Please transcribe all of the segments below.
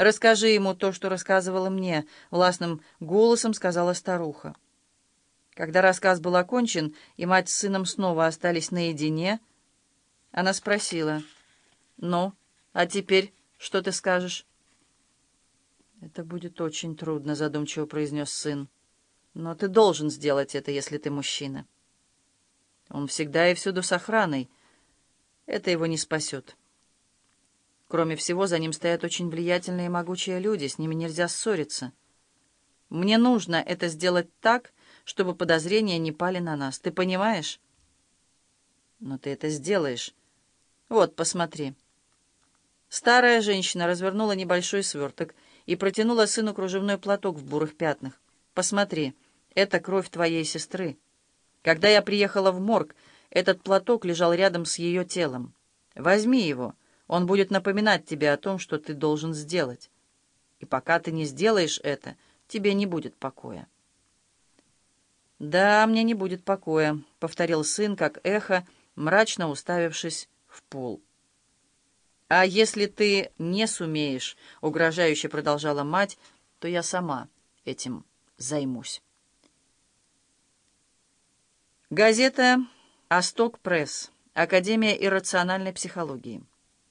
«Расскажи ему то, что рассказывала мне», — властным голосом сказала старуха. Когда рассказ был окончен, и мать с сыном снова остались наедине, она спросила, «Ну, а теперь что ты скажешь?» «Это будет очень трудно», — задумчиво произнес сын. «Но ты должен сделать это, если ты мужчина». «Он всегда и всюду с охраной. Это его не спасет». Кроме всего, за ним стоят очень влиятельные и могучие люди, с ними нельзя ссориться. Мне нужно это сделать так, чтобы подозрения не пали на нас. Ты понимаешь? Но ты это сделаешь. Вот, посмотри. Старая женщина развернула небольшой сверток и протянула сыну кружевной платок в бурых пятнах. Посмотри, это кровь твоей сестры. Когда я приехала в морг, этот платок лежал рядом с ее телом. Возьми его. Он будет напоминать тебе о том, что ты должен сделать. И пока ты не сделаешь это, тебе не будет покоя. «Да, мне не будет покоя», — повторил сын, как эхо, мрачно уставившись в пол. «А если ты не сумеешь», — угрожающе продолжала мать, — «то я сама этим займусь». Газета «Асток Пресс», Академия иррациональной психологии.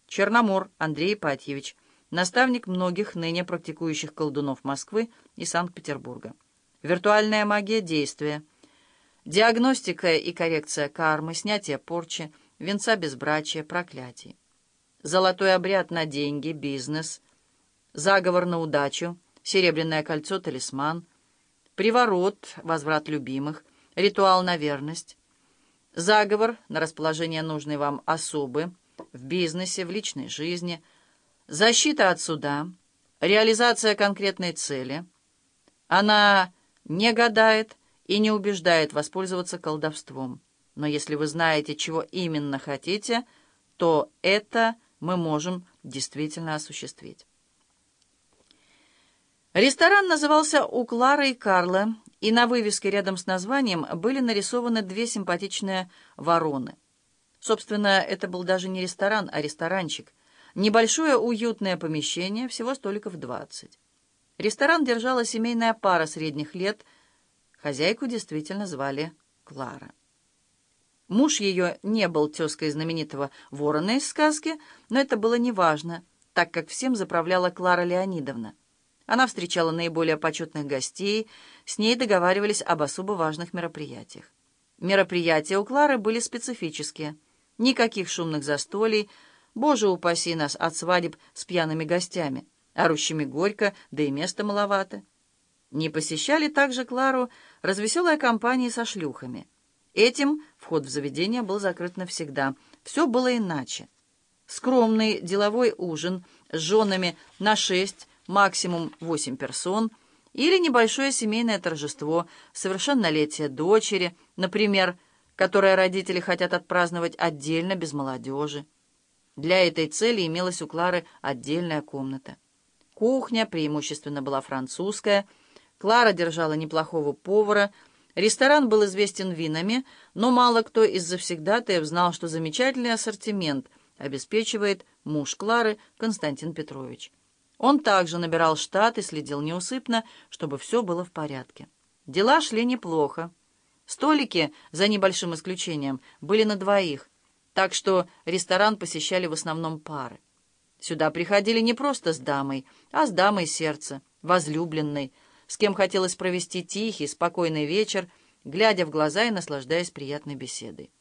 Черномор Андрей Ипатьевич, наставник многих ныне практикующих колдунов Москвы и Санкт-Петербурга. Виртуальная магия действия. Диагностика и коррекция кармы, снятие порчи, венца безбрачия, проклятий. Золотой обряд на деньги, бизнес. Заговор на удачу, серебряное кольцо-талисман. Приворот, возврат любимых, ритуал на верность. Заговор на расположение нужной вам особы, в бизнесе, в личной жизни, защита от суда, реализация конкретной цели. Она не гадает и не убеждает воспользоваться колдовством. Но если вы знаете, чего именно хотите, то это мы можем действительно осуществить. Ресторан назывался «У Клары и Карла», и на вывеске рядом с названием были нарисованы две симпатичные вороны — Собственно, это был даже не ресторан, а ресторанчик. Небольшое уютное помещение, всего столиков двадцать. Ресторан держала семейная пара средних лет. Хозяйку действительно звали Клара. Муж ее не был тезкой знаменитого ворона из сказки, но это было неважно, так как всем заправляла Клара Леонидовна. Она встречала наиболее почетных гостей, с ней договаривались об особо важных мероприятиях. Мероприятия у Клары были специфические – Никаких шумных застолий. Боже упаси нас от свадеб с пьяными гостями, орущими горько, да и места маловато. Не посещали также Клару развеселая компания со шлюхами. Этим вход в заведение был закрыт навсегда. Все было иначе. Скромный деловой ужин с женами на шесть, максимум восемь персон, или небольшое семейное торжество, совершеннолетие дочери, например, которое родители хотят отпраздновать отдельно, без молодежи. Для этой цели имелась у Клары отдельная комната. Кухня преимущественно была французская, Клара держала неплохого повара, ресторан был известен винами, но мало кто из завсегдатаев знал, что замечательный ассортимент обеспечивает муж Клары Константин Петрович. Он также набирал штат и следил неусыпно, чтобы все было в порядке. Дела шли неплохо. Столики, за небольшим исключением, были на двоих, так что ресторан посещали в основном пары. Сюда приходили не просто с дамой, а с дамой сердца, возлюбленной, с кем хотелось провести тихий, спокойный вечер, глядя в глаза и наслаждаясь приятной беседой.